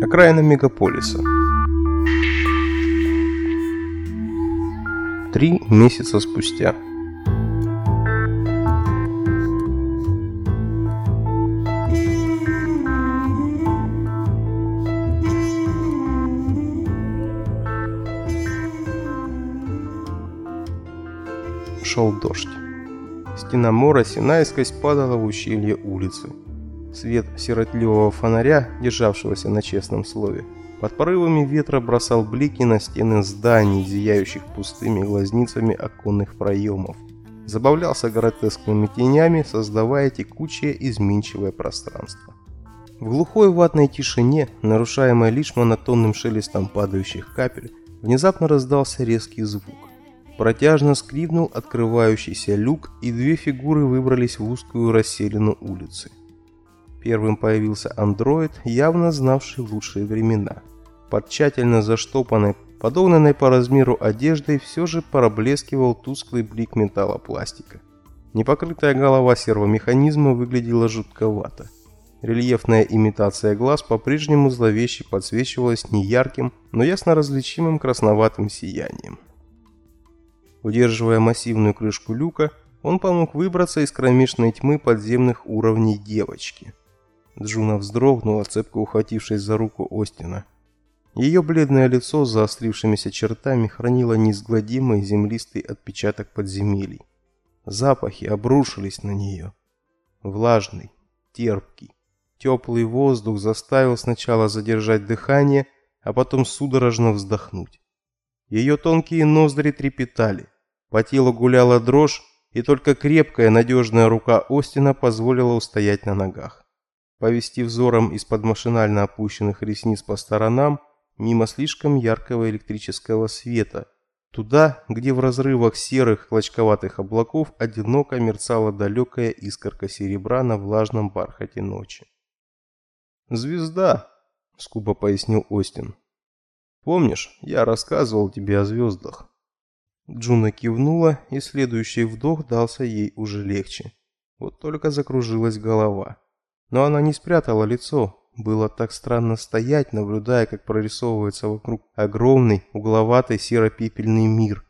Окраина мегаполиса. Три месяца спустя. Шел дождь. Стена мороси наискось падала в ущелье улицы. Свет сиротливого фонаря, державшегося на честном слове, под порывами ветра бросал блики на стены зданий, зияющих пустыми глазницами оконных проемов. Забавлялся гротескными тенями, создавая текучее изменчивое пространство. В глухой ватной тишине, нарушаемой лишь монотонным шелестом падающих капель, внезапно раздался резкий звук. Протяжно скрипнул открывающийся люк, и две фигуры выбрались в узкую расселину улицы. Первым появился андроид, явно знавший лучшие времена. Под тщательно заштопанной, подогнанной по размеру одеждой все же проблескивал тусклый блик металлопластика. Непокрытая голова сервомеханизма выглядела жутковато. Рельефная имитация глаз по-прежнему зловеще подсвечивалась неярким, но ясно различимым красноватым сиянием. Удерживая массивную крышку люка, он помог выбраться из кромешной тьмы подземных уровней девочки. Джуна вздрогнула, цепко ухватившись за руку Остина. Ее бледное лицо с заострившимися чертами хранило неизгладимый землистый отпечаток подземелий. Запахи обрушились на нее. Влажный, терпкий, теплый воздух заставил сначала задержать дыхание, а потом судорожно вздохнуть. Ее тонкие ноздри трепетали, по телу гуляла дрожь, и только крепкая, надежная рука Остина позволила устоять на ногах повести взором из-под машинально опущенных ресниц по сторонам, мимо слишком яркого электрического света, туда, где в разрывах серых клочковатых облаков одиноко мерцала далекая искорка серебра на влажном бархате ночи. «Звезда», — скупо пояснил Остин. «Помнишь, я рассказывал тебе о звездах?» Джуна кивнула, и следующий вдох дался ей уже легче. Вот только закружилась голова. Но она не спрятала лицо. Было так странно стоять, наблюдая, как прорисовывается вокруг огромный, угловатый серо-пепельный мир.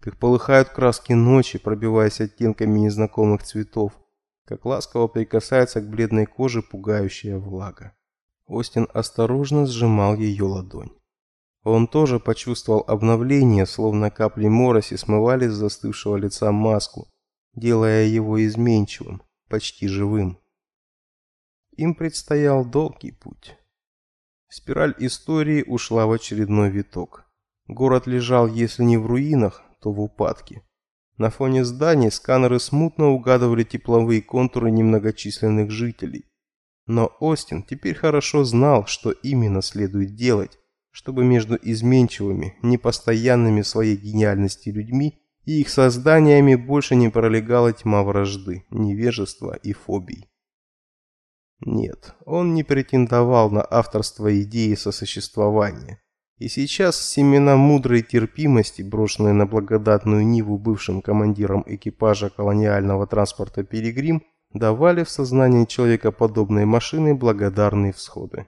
Как полыхают краски ночи, пробиваясь оттенками незнакомых цветов. Как ласково прикасается к бледной коже пугающая влага. Остин осторожно сжимал ее ладонь. Он тоже почувствовал обновление, словно капли мороси смывали с застывшего лица маску, делая его изменчивым, почти живым. Им предстоял долгий путь. Спираль истории ушла в очередной виток. Город лежал, если не в руинах, то в упадке. На фоне зданий сканеры смутно угадывали тепловые контуры немногочисленных жителей. Но Остин теперь хорошо знал, что именно следует делать, чтобы между изменчивыми, непостоянными своей гениальности людьми и их созданиями больше не пролегала тьма вражды, невежества и фобий. Нет, он не претендовал на авторство идеи сосуществования. И сейчас семена мудрой терпимости, брошенные на благодатную Ниву бывшим командиром экипажа колониального транспорта «Пилигрим», давали в сознании человека подобной машины благодарные всходы.